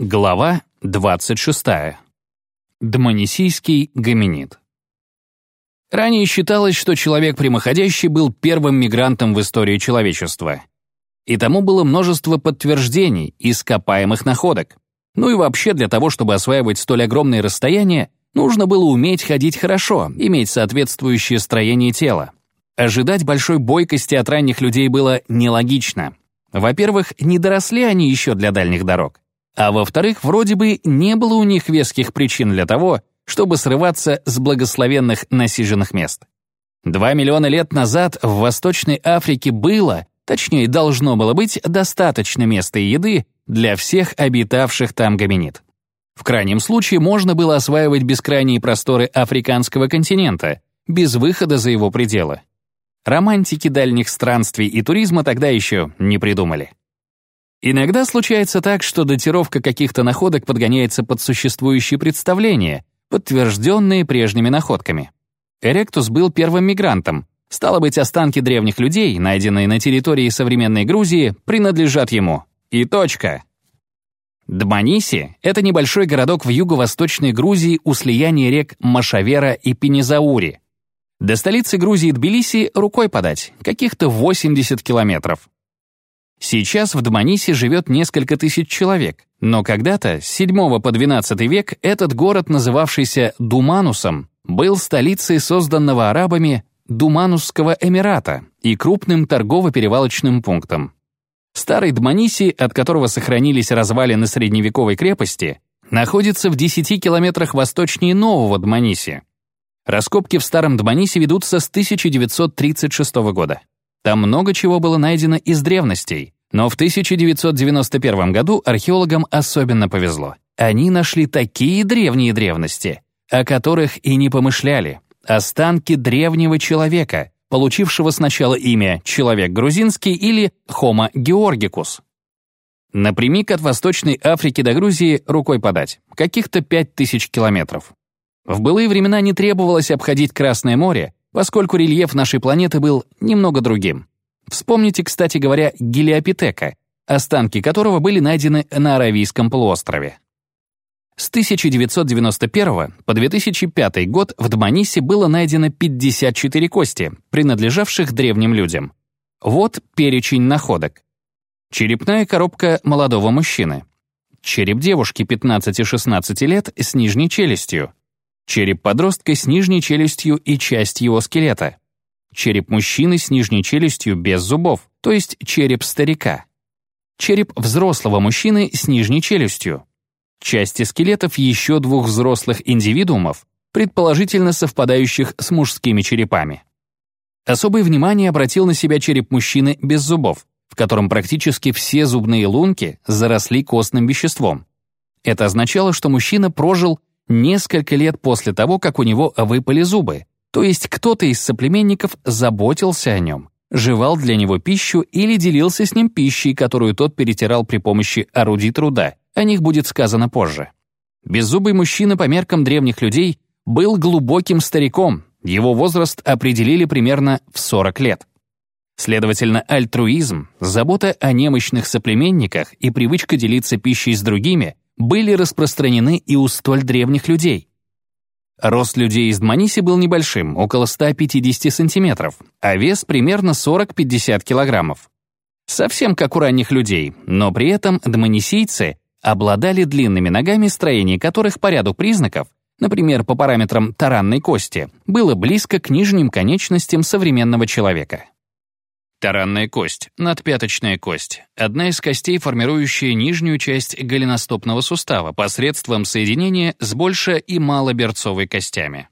Глава 26. Дманисийский гоминид. Ранее считалось, что человек прямоходящий был первым мигрантом в истории человечества. И тому было множество подтверждений, ископаемых находок. Ну и вообще для того, чтобы осваивать столь огромные расстояния, нужно было уметь ходить хорошо, иметь соответствующее строение тела. Ожидать большой бойкости от ранних людей было нелогично. Во-первых, не доросли они еще для дальних дорог. А во-вторых, вроде бы не было у них веских причин для того, чтобы срываться с благословенных насиженных мест. Два миллиона лет назад в Восточной Африке было, точнее, должно было быть, достаточно места и еды для всех обитавших там гоминид. В крайнем случае можно было осваивать бескрайние просторы африканского континента, без выхода за его пределы. Романтики дальних странствий и туризма тогда еще не придумали. Иногда случается так, что датировка каких-то находок подгоняется под существующие представления, подтвержденные прежними находками. Эректус был первым мигрантом. Стало быть, останки древних людей, найденные на территории современной Грузии, принадлежат ему. И точка. Дманиси — это небольшой городок в юго-восточной Грузии у слияния рек Машавера и Пенезаури. До столицы Грузии Тбилиси рукой подать, каких-то 80 километров. Сейчас в Дманисе живет несколько тысяч человек, но когда-то, с 7 по 12 век, этот город, называвшийся Думанусом, был столицей созданного арабами Думанусского Эмирата и крупным торгово-перевалочным пунктом. Старый Дманиси, от которого сохранились развалины средневековой крепости, находится в 10 километрах восточнее нового Дманиси. Раскопки в старом Дманисе ведутся с 1936 года. Там много чего было найдено из древностей, но в 1991 году археологам особенно повезло. Они нашли такие древние древности, о которых и не помышляли. Останки древнего человека, получившего сначала имя «человек грузинский» или «Homo georgicus». Напрямик от Восточной Африки до Грузии рукой подать, каких-то 5000 километров. В былые времена не требовалось обходить Красное море, поскольку рельеф нашей планеты был немного другим. Вспомните, кстати говоря, гелиопитека, останки которого были найдены на Аравийском полуострове. С 1991 по 2005 год в Дманисе было найдено 54 кости, принадлежавших древним людям. Вот перечень находок. Черепная коробка молодого мужчины. Череп девушки 15-16 лет с нижней челюстью. Череп подростка с нижней челюстью и часть его скелета. Череп мужчины с нижней челюстью без зубов, то есть череп старика. Череп взрослого мужчины с нижней челюстью. Части скелетов еще двух взрослых индивидуумов, предположительно совпадающих с мужскими черепами. Особое внимание обратил на себя череп мужчины без зубов, в котором практически все зубные лунки заросли костным веществом. Это означало, что мужчина прожил несколько лет после того, как у него выпали зубы, то есть кто-то из соплеменников заботился о нем, жевал для него пищу или делился с ним пищей, которую тот перетирал при помощи орудий труда. О них будет сказано позже. Беззубый мужчина по меркам древних людей был глубоким стариком, его возраст определили примерно в 40 лет. Следовательно, альтруизм, забота о немощных соплеменниках и привычка делиться пищей с другими были распространены и у столь древних людей. Рост людей из Дманиси был небольшим, около 150 сантиметров, а вес примерно 40-50 килограммов. Совсем как у ранних людей, но при этом дманисийцы обладали длинными ногами, строение которых по ряду признаков, например, по параметрам таранной кости, было близко к нижним конечностям современного человека. Таранная кость, надпяточная кость, одна из костей, формирующая нижнюю часть голеностопного сустава посредством соединения с больше- и малоберцовой костями.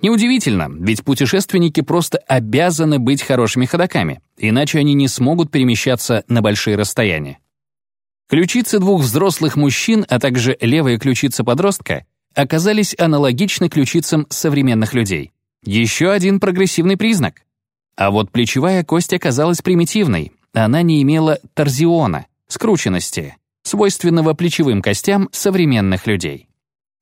Неудивительно, ведь путешественники просто обязаны быть хорошими ходоками, иначе они не смогут перемещаться на большие расстояния. Ключицы двух взрослых мужчин, а также левая ключица подростка оказались аналогичны ключицам современных людей. Еще один прогрессивный признак. А вот плечевая кость оказалась примитивной, она не имела торзиона, скрученности, свойственного плечевым костям современных людей.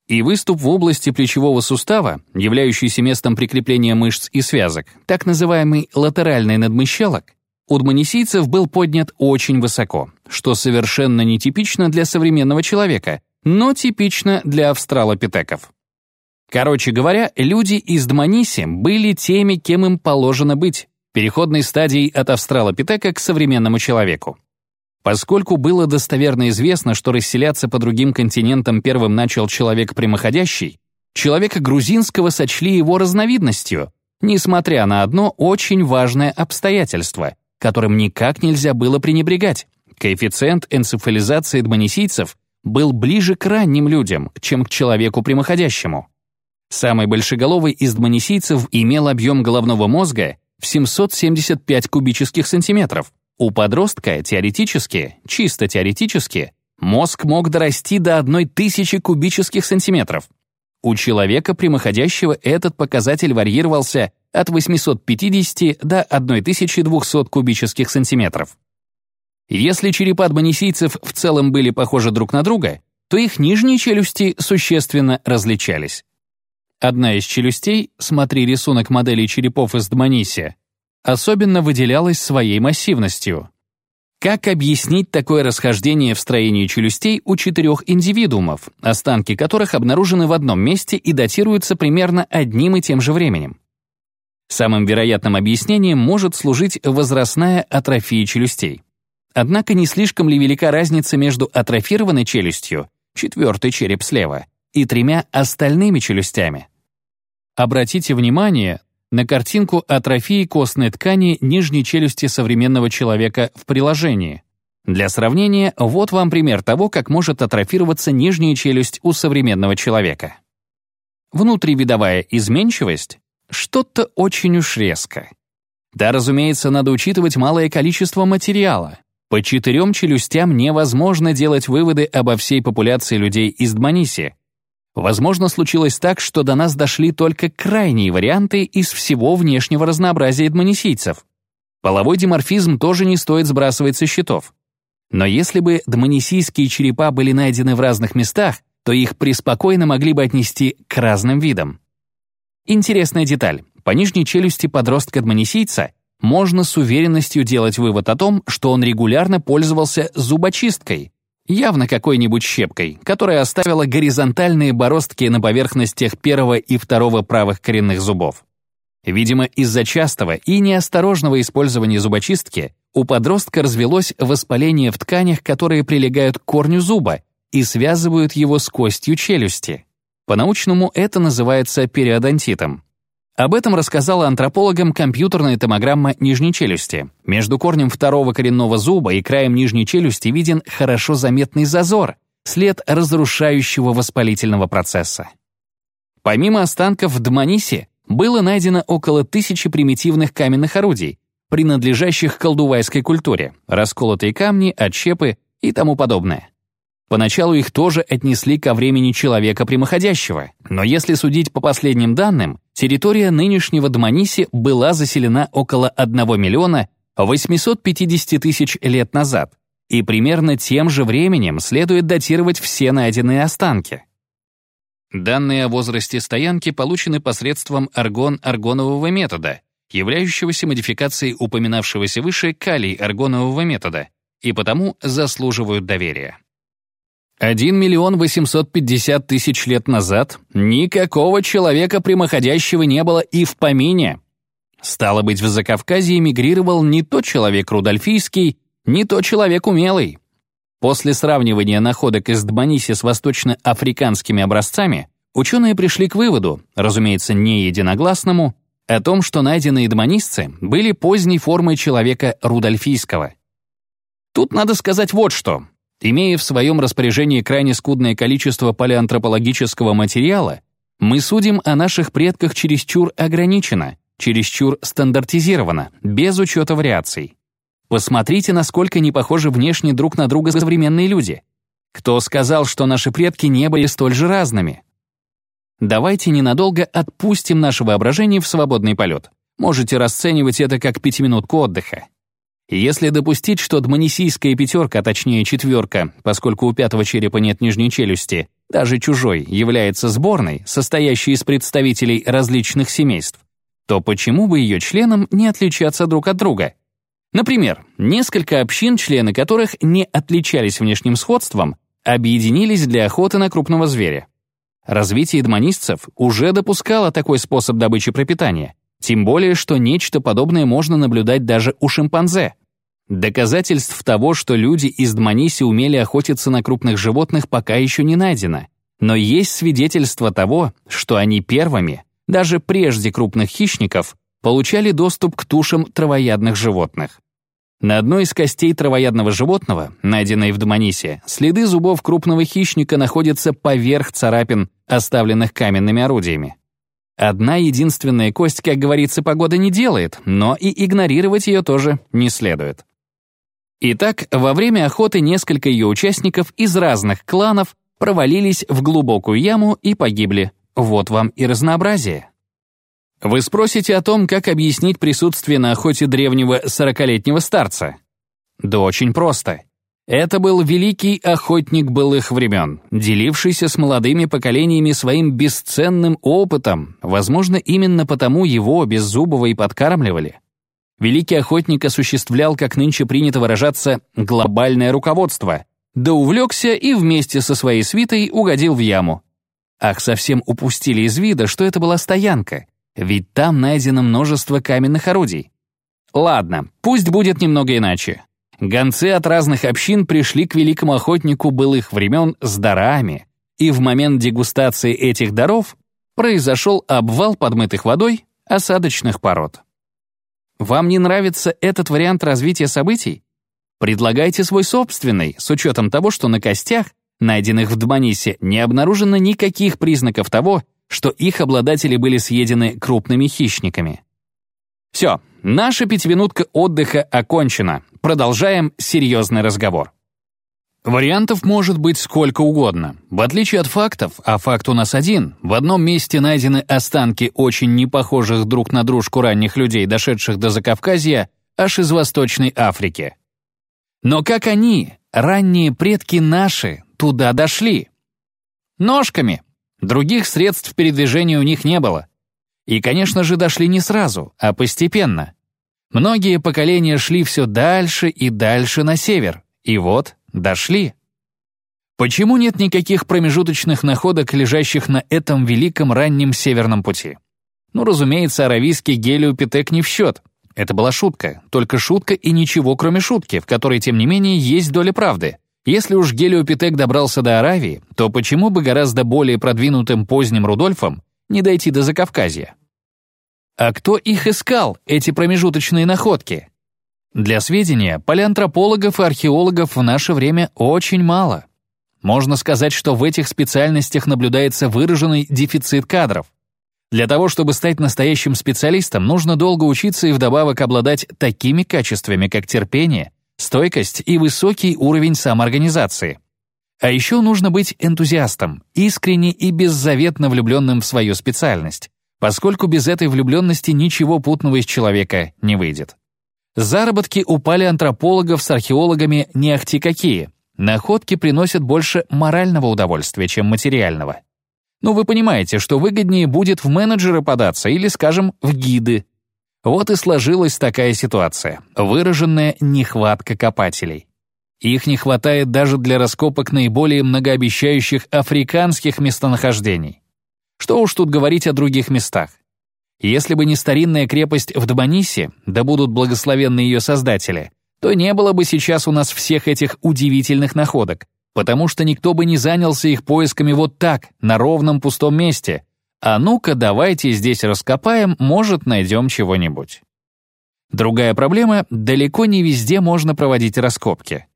И выступ в области плечевого сустава, являющийся местом прикрепления мышц и связок, так называемый латеральный надмыщелок, у дманисийцев был поднят очень высоко, что совершенно нетипично для современного человека, но типично для австралопитеков. Короче говоря, люди из Дманиси были теми, кем им положено быть, переходной стадией от австралопитека к современному человеку. Поскольку было достоверно известно, что расселяться по другим континентам первым начал человек прямоходящий, человека грузинского сочли его разновидностью, несмотря на одно очень важное обстоятельство, которым никак нельзя было пренебрегать. Коэффициент энцефализации дманисийцев был ближе к ранним людям, чем к человеку прямоходящему. Самый большеголовый из дманисийцев имел объем головного мозга в 775 кубических сантиметров. У подростка теоретически, чисто теоретически, мозг мог дорасти до 1000 кубических сантиметров. У человека прямоходящего этот показатель варьировался от 850 до 1200 кубических сантиметров. Если черепа дманисийцев в целом были похожи друг на друга, то их нижние челюсти существенно различались. Одна из челюстей, смотри рисунок моделей черепов из Дманиси, особенно выделялась своей массивностью. Как объяснить такое расхождение в строении челюстей у четырех индивидуумов, останки которых обнаружены в одном месте и датируются примерно одним и тем же временем? Самым вероятным объяснением может служить возрастная атрофия челюстей. Однако не слишком ли велика разница между атрофированной челюстью, четвертый череп слева, и тремя остальными челюстями. Обратите внимание на картинку атрофии костной ткани нижней челюсти современного человека в приложении. Для сравнения, вот вам пример того, как может атрофироваться нижняя челюсть у современного человека. Внутривидовая изменчивость — что-то очень уж резко. Да, разумеется, надо учитывать малое количество материала. По четырем челюстям невозможно делать выводы обо всей популяции людей из Дманиси, Возможно, случилось так, что до нас дошли только крайние варианты из всего внешнего разнообразия дманисийцев. Половой диморфизм тоже не стоит сбрасывать со счетов. Но если бы дманисийские черепа были найдены в разных местах, то их преспокойно могли бы отнести к разным видам. Интересная деталь. По нижней челюсти подростка-дманисийца можно с уверенностью делать вывод о том, что он регулярно пользовался зубочисткой, Явно какой-нибудь щепкой, которая оставила горизонтальные бороздки на поверхностях первого и второго правых коренных зубов. Видимо, из-за частого и неосторожного использования зубочистки у подростка развелось воспаление в тканях, которые прилегают к корню зуба и связывают его с костью челюсти. По-научному это называется периодонтитом. Об этом рассказала антропологам компьютерная томограмма нижней челюсти. Между корнем второго коренного зуба и краем нижней челюсти виден хорошо заметный зазор, след разрушающего воспалительного процесса. Помимо останков в Дманисе, было найдено около тысячи примитивных каменных орудий, принадлежащих колдувайской культуре, расколотые камни, отщепы и тому подобное. Поначалу их тоже отнесли ко времени человека прямоходящего, но если судить по последним данным, территория нынешнего Дманиси была заселена около 1 миллиона 850 тысяч лет назад, и примерно тем же временем следует датировать все найденные останки. Данные о возрасте стоянки получены посредством аргон-аргонового метода, являющегося модификацией упоминавшегося выше калий-аргонового метода, и потому заслуживают доверия. 1 миллион 850 тысяч лет назад никакого человека прямоходящего не было и в помине. Стало быть, в Закавказье эмигрировал не то человек рудольфийский, не то человек умелый. После сравнивания находок из Дманиси с восточноафриканскими образцами, ученые пришли к выводу, разумеется, не единогласному, о том, что найденные дманисцы были поздней формой человека рудольфийского. Тут надо сказать вот что. Имея в своем распоряжении крайне скудное количество палеантропологического материала, мы судим о наших предках чересчур ограниченно, чересчур стандартизированно, без учета вариаций. Посмотрите, насколько не похожи внешне друг на друга современные люди. Кто сказал, что наши предки не были столь же разными? Давайте ненадолго отпустим наше воображение в свободный полет. Можете расценивать это как пятиминутку отдыха. Если допустить, что дманисийская пятерка, а точнее четверка, поскольку у пятого черепа нет нижней челюсти, даже чужой, является сборной, состоящей из представителей различных семейств, то почему бы ее членам не отличаться друг от друга? Например, несколько общин, члены которых не отличались внешним сходством, объединились для охоты на крупного зверя. Развитие эдмонистцев уже допускало такой способ добычи пропитания, тем более, что нечто подобное можно наблюдать даже у шимпанзе. Доказательств того, что из Дманиси умели охотиться на крупных животных, пока еще не найдено. Но есть свидетельство того, что они первыми, даже прежде крупных хищников, получали доступ к тушам травоядных животных. На одной из костей травоядного животного, найденной в Дманисе, следы зубов крупного хищника находятся поверх царапин, оставленных каменными орудиями. Одна единственная кость, как говорится, погода не делает, но и игнорировать ее тоже не следует. Итак, во время охоты несколько ее участников из разных кланов провалились в глубокую яму и погибли. Вот вам и разнообразие. Вы спросите о том, как объяснить присутствие на охоте древнего сорокалетнего старца? Да очень просто. Это был великий охотник былых времен, делившийся с молодыми поколениями своим бесценным опытом, возможно, именно потому его беззубого и подкармливали. Великий охотник осуществлял, как нынче принято выражаться, глобальное руководство, да увлекся и вместе со своей свитой угодил в яму. Ах, совсем упустили из вида, что это была стоянка, ведь там найдено множество каменных орудий. Ладно, пусть будет немного иначе. Гонцы от разных общин пришли к великому охотнику былых времен с дарами, и в момент дегустации этих даров произошел обвал подмытых водой осадочных пород. Вам не нравится этот вариант развития событий? Предлагайте свой собственный, с учетом того, что на костях, найденных в Дманисе, не обнаружено никаких признаков того, что их обладатели были съедены крупными хищниками. Все, наша пятиминутка отдыха окончена. Продолжаем серьезный разговор. Вариантов может быть сколько угодно. В отличие от фактов, а факт у нас один, в одном месте найдены останки очень непохожих друг на дружку ранних людей, дошедших до Закавказья, аж из Восточной Африки. Но как они, ранние предки наши, туда дошли? Ножками, Других средств передвижения у них не было. И, конечно же, дошли не сразу, а постепенно. Многие поколения шли все дальше и дальше на север. И вот, дошли. Почему нет никаких промежуточных находок, лежащих на этом великом раннем северном пути? Ну, разумеется, аравийский гелиопитек не в счет. Это была шутка, только шутка и ничего, кроме шутки, в которой, тем не менее, есть доля правды. Если уж гелиопитек добрался до Аравии, то почему бы гораздо более продвинутым поздним Рудольфом не дойти до Закавказья? А кто их искал, эти промежуточные находки? Для сведения, палеантропологов и археологов в наше время очень мало. Можно сказать, что в этих специальностях наблюдается выраженный дефицит кадров. Для того, чтобы стать настоящим специалистом, нужно долго учиться и вдобавок обладать такими качествами, как терпение, стойкость и высокий уровень самоорганизации. А еще нужно быть энтузиастом, искренне и беззаветно влюбленным в свою специальность, поскольку без этой влюбленности ничего путного из человека не выйдет. Заработки у палеантропологов с археологами не ахти какие. Находки приносят больше морального удовольствия, чем материального. Ну, вы понимаете, что выгоднее будет в менеджеры податься или, скажем, в гиды, вот и сложилась такая ситуация, выраженная нехватка копателей. Их не хватает даже для раскопок наиболее многообещающих африканских местонахождений. Что уж тут говорить о других местах. Если бы не старинная крепость в Дбанисе, да будут благословенны ее создатели, то не было бы сейчас у нас всех этих удивительных находок, потому что никто бы не занялся их поисками вот так, на ровном пустом месте, а ну-ка, давайте здесь раскопаем, может, найдем чего-нибудь. Другая проблема — далеко не везде можно проводить раскопки.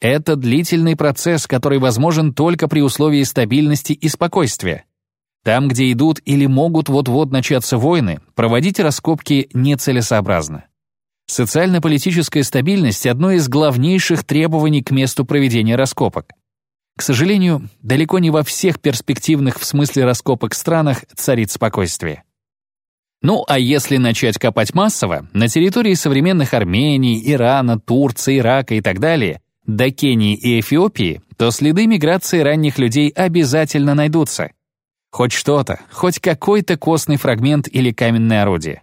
Это длительный процесс, который возможен только при условии стабильности и спокойствия. Там, где идут или могут вот-вот начаться войны, проводить раскопки нецелесообразно. Социально-политическая стабильность — одно из главнейших требований к месту проведения раскопок. К сожалению, далеко не во всех перспективных в смысле раскопок странах царит спокойствие. Ну, а если начать копать массово, на территории современных Армении, Ирана, Турции, Ирака и так далее, до Кении и Эфиопии, то следы миграции ранних людей обязательно найдутся. Хоть что-то, хоть какой-то костный фрагмент или каменное орудие.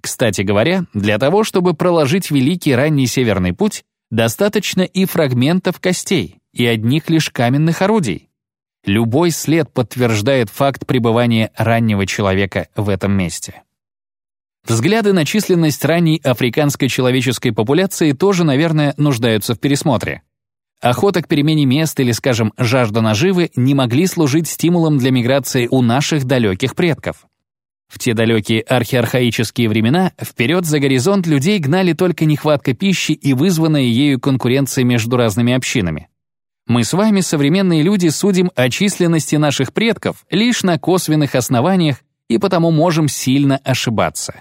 Кстати говоря, для того, чтобы проложить великий ранний северный путь, достаточно и фрагментов костей, и одних лишь каменных орудий. Любой след подтверждает факт пребывания раннего человека в этом месте. Взгляды на численность ранней африканской человеческой популяции тоже, наверное, нуждаются в пересмотре. Охота к перемене мест или, скажем, жажда наживы не могли служить стимулом для миграции у наших далеких предков. В те далекие архиархаические времена вперед за горизонт людей гнали только нехватка пищи и вызванная ею конкуренция между разными общинами. Мы с вами, современные люди, судим о численности наших предков лишь на косвенных основаниях и потому можем сильно ошибаться.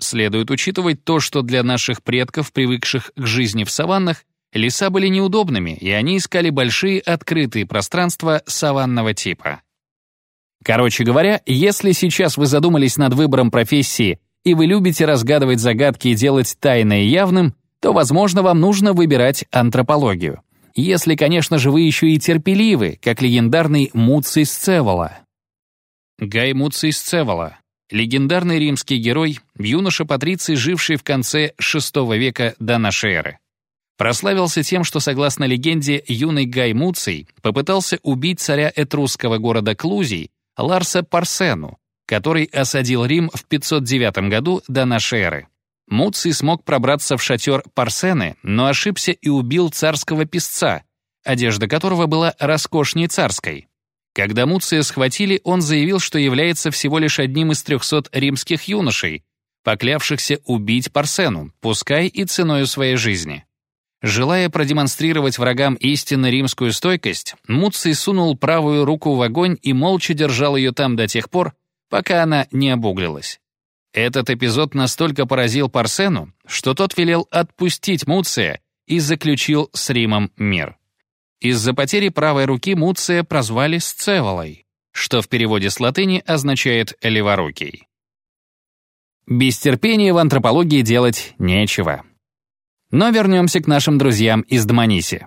Следует учитывать то, что для наших предков, привыкших к жизни в саваннах, леса были неудобными, и они искали большие открытые пространства саванного типа. Короче говоря, если сейчас вы задумались над выбором профессии и вы любите разгадывать загадки и делать тайное явным, то, возможно, вам нужно выбирать антропологию. Если, конечно же, вы еще и терпеливы, как легендарный Муций Сцевола. Гай Муций Сцевола — легендарный римский герой, юноша Патриций, живший в конце VI века до нашей эры. Прославился тем, что, согласно легенде, юный Гай Муций попытался убить царя этрусского города Клузий Ларса Парсену, который осадил Рим в 509 году до нашей эры. Муций смог пробраться в шатер Парсены, но ошибся и убил царского песца, одежда которого была роскошней царской. Когда Муция схватили, он заявил, что является всего лишь одним из трехсот римских юношей, поклявшихся убить Парсену, пускай и ценою своей жизни. Желая продемонстрировать врагам истинно римскую стойкость, Муций сунул правую руку в огонь и молча держал ее там до тех пор, пока она не обуглилась. Этот эпизод настолько поразил Парсену, что тот велел отпустить Муция и заключил с Римом мир. Из-за потери правой руки Муция прозвали Сцеволой, что в переводе с латыни означает «леворукий». Без терпения в антропологии делать нечего. Но вернемся к нашим друзьям из Дманиси.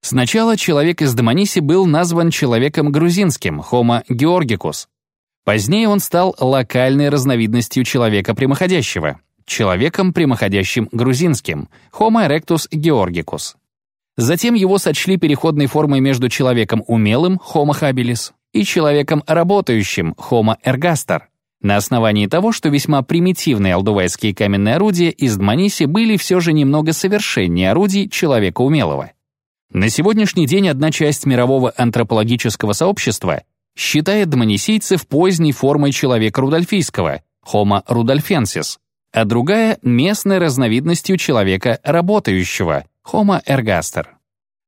Сначала человек из Дманиси был назван человеком грузинским, Homo georgicus. Позднее он стал локальной разновидностью человека прямоходящего, человеком прямоходящим грузинским, Homo erectus georgicus. Затем его сочли переходной формой между человеком умелым, Homo habilis, и человеком работающим, Homo ergaster на основании того, что весьма примитивные алдувайские каменные орудия из Дманиси были все же немного совершеннее орудий человека умелого. На сегодняшний день одна часть мирового антропологического сообщества считает дманисийцев поздней формой человека рудольфийского, Homo rudolfensis, а другая — местной разновидностью человека работающего, Homo ergaster.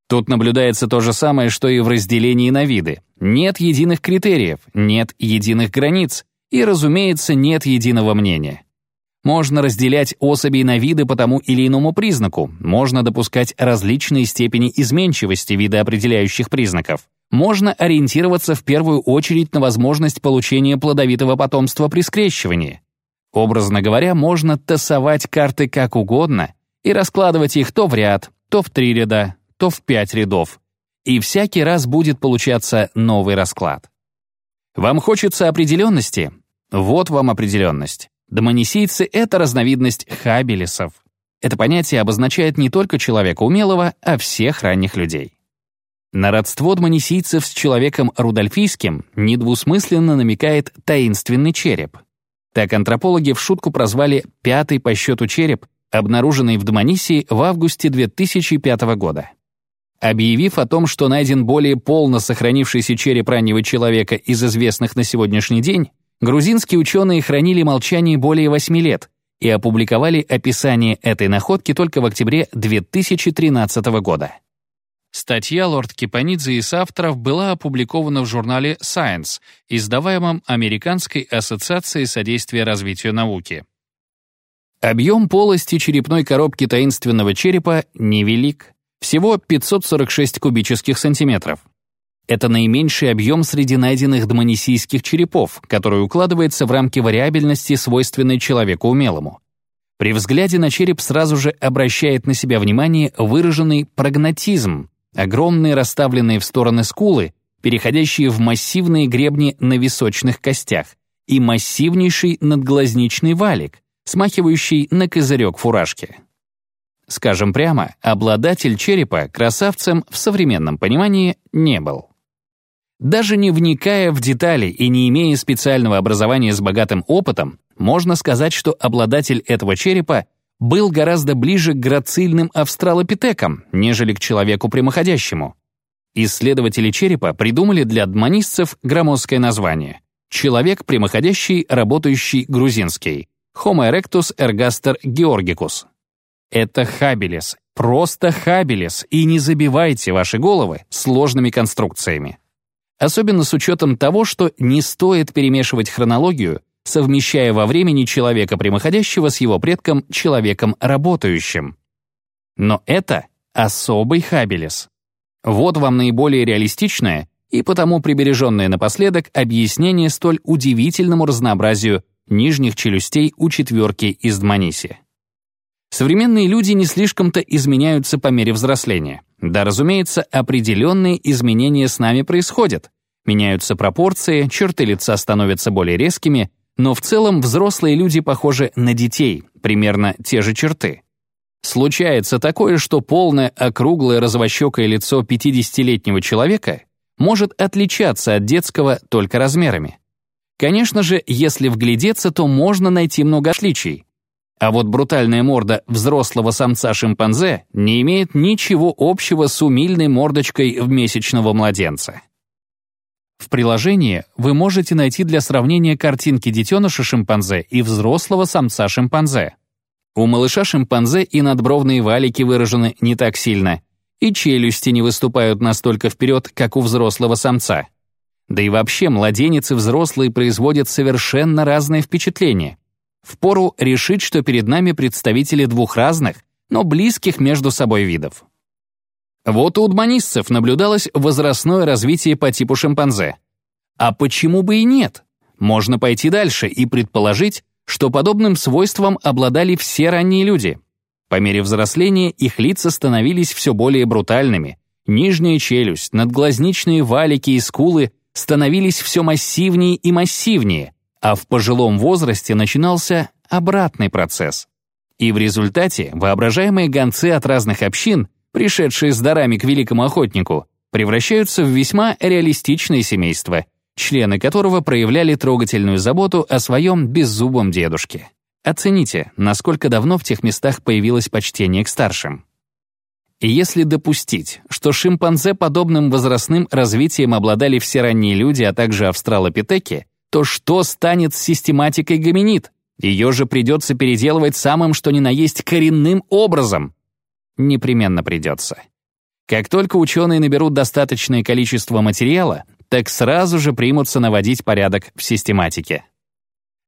Тут наблюдается то же самое, что и в разделении на виды. Нет единых критериев, нет единых границ, и, разумеется, нет единого мнения. Можно разделять особей на виды по тому или иному признаку, можно допускать различные степени изменчивости видоопределяющих признаков. Можно ориентироваться в первую очередь на возможность получения плодовитого потомства при скрещивании. Образно говоря, можно тасовать карты как угодно и раскладывать их то в ряд, то в три ряда, то в пять рядов. И всякий раз будет получаться новый расклад. Вам хочется определенности? Вот вам определенность. Домонисийцы — это разновидность хабелисов. Это понятие обозначает не только человека умелого, а всех ранних людей. На родство дмонисийцев с человеком рудольфийским недвусмысленно намекает таинственный череп. Так антропологи в шутку прозвали пятый по счету череп, обнаруженный в Дманисии в августе 2005 года. Объявив о том, что найден более полно сохранившийся череп раннего человека из известных на сегодняшний день, Грузинские ученые хранили молчание более 8 лет и опубликовали описание этой находки только в октябре 2013 года. Статья Лорд Кипанидзе и соавторов была опубликована в журнале Science, издаваемом Американской ассоциацией содействия развитию науки. Объем полости черепной коробки таинственного черепа невелик, всего 546 кубических сантиметров. Это наименьший объем среди найденных дмонисийских черепов, который укладывается в рамки вариабельности, свойственной человеку умелому. При взгляде на череп сразу же обращает на себя внимание выраженный прагнатизм, огромные расставленные в стороны скулы, переходящие в массивные гребни на височных костях, и массивнейший надглазничный валик, смахивающий на козырек фуражки. Скажем прямо, обладатель черепа красавцем в современном понимании не был. Даже не вникая в детали и не имея специального образования с богатым опытом, можно сказать, что обладатель этого черепа был гораздо ближе к грацильным австралопитекам, нежели к человеку прямоходящему. Исследователи черепа придумали для дманисцев громоздкое название «Человек прямоходящий, работающий грузинский» Homo erectus ergaster georgicus. Это хабилес, просто хабилес, и не забивайте ваши головы сложными конструкциями. Особенно с учетом того, что не стоит перемешивать хронологию, совмещая во времени человека прямоходящего с его предком человеком работающим. Но это особый хабилес. Вот вам наиболее реалистичное и потому прибереженное напоследок объяснение столь удивительному разнообразию нижних челюстей у четверки из Дманиси. Современные люди не слишком-то изменяются по мере взросления. Да, разумеется, определенные изменения с нами происходят. Меняются пропорции, черты лица становятся более резкими, но в целом взрослые люди похожи на детей, примерно те же черты. Случается такое, что полное округлое розовощекое лицо 50-летнего человека может отличаться от детского только размерами. Конечно же, если вглядеться, то можно найти много отличий. А вот брутальная морда взрослого самца-шимпанзе не имеет ничего общего с умильной мордочкой в месячного младенца. В приложении вы можете найти для сравнения картинки детеныша шимпанзе и взрослого самца-шимпанзе. У малыша-шимпанзе и надбровные валики выражены не так сильно, и челюсти не выступают настолько вперед, как у взрослого самца. Да и вообще младенец и взрослые производят совершенно разные впечатления. Впору решить, что перед нами представители двух разных, но близких между собой видов. Вот у удманистцев наблюдалось возрастное развитие по типу шимпанзе. А почему бы и нет? Можно пойти дальше и предположить, что подобным свойством обладали все ранние люди. По мере взросления их лица становились все более брутальными. Нижняя челюсть, надглазничные валики и скулы становились все массивнее и массивнее, а в пожилом возрасте начинался обратный процесс. И в результате воображаемые гонцы от разных общин, пришедшие с дарами к великому охотнику, превращаются в весьма реалистичное семейство, члены которого проявляли трогательную заботу о своем беззубом дедушке. Оцените, насколько давно в тех местах появилось почтение к старшим. И если допустить, что шимпанзе подобным возрастным развитием обладали все ранние люди, а также австралопитеки, то что станет с систематикой гоминид? Ее же придется переделывать самым что ни на есть коренным образом. Непременно придется. Как только ученые наберут достаточное количество материала, так сразу же примутся наводить порядок в систематике.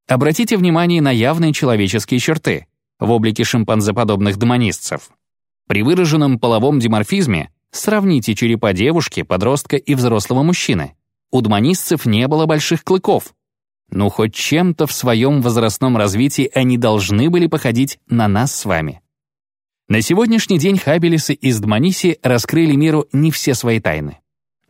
Обратите внимание на явные человеческие черты в облике шимпанзеподобных домонистцев. При выраженном половом диморфизме сравните черепа девушки, подростка и взрослого мужчины. У дманистцев не было больших клыков. Ну, хоть чем-то в своем возрастном развитии они должны были походить на нас с вами. На сегодняшний день хабелисы из Дманиси раскрыли миру не все свои тайны.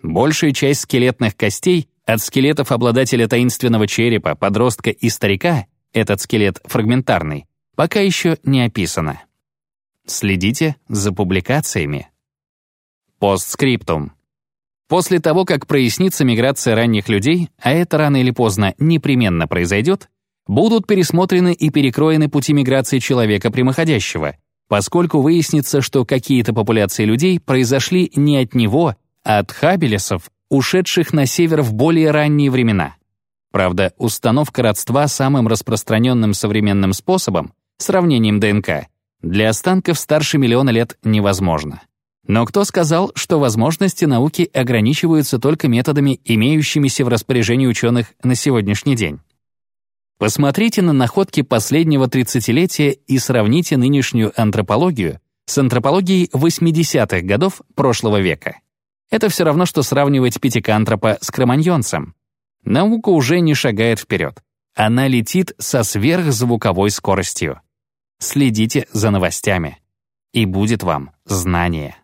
Большая часть скелетных костей от скелетов обладателя таинственного черепа, подростка и старика, этот скелет фрагментарный, пока еще не описано. Следите за публикациями. Постскриптум. После того, как прояснится миграция ранних людей, а это рано или поздно непременно произойдет, будут пересмотрены и перекроены пути миграции человека прямоходящего, поскольку выяснится, что какие-то популяции людей произошли не от него, а от хабелесов, ушедших на север в более ранние времена. Правда, установка родства самым распространенным современным способом, сравнением ДНК, для останков старше миллиона лет невозможно. Но кто сказал, что возможности науки ограничиваются только методами, имеющимися в распоряжении ученых на сегодняшний день? Посмотрите на находки последнего тридцатилетия и сравните нынешнюю антропологию с антропологией 80-х годов прошлого века. Это все равно, что сравнивать пятикантропа с кроманьонцем. Наука уже не шагает вперед. Она летит со сверхзвуковой скоростью. Следите за новостями. И будет вам знание.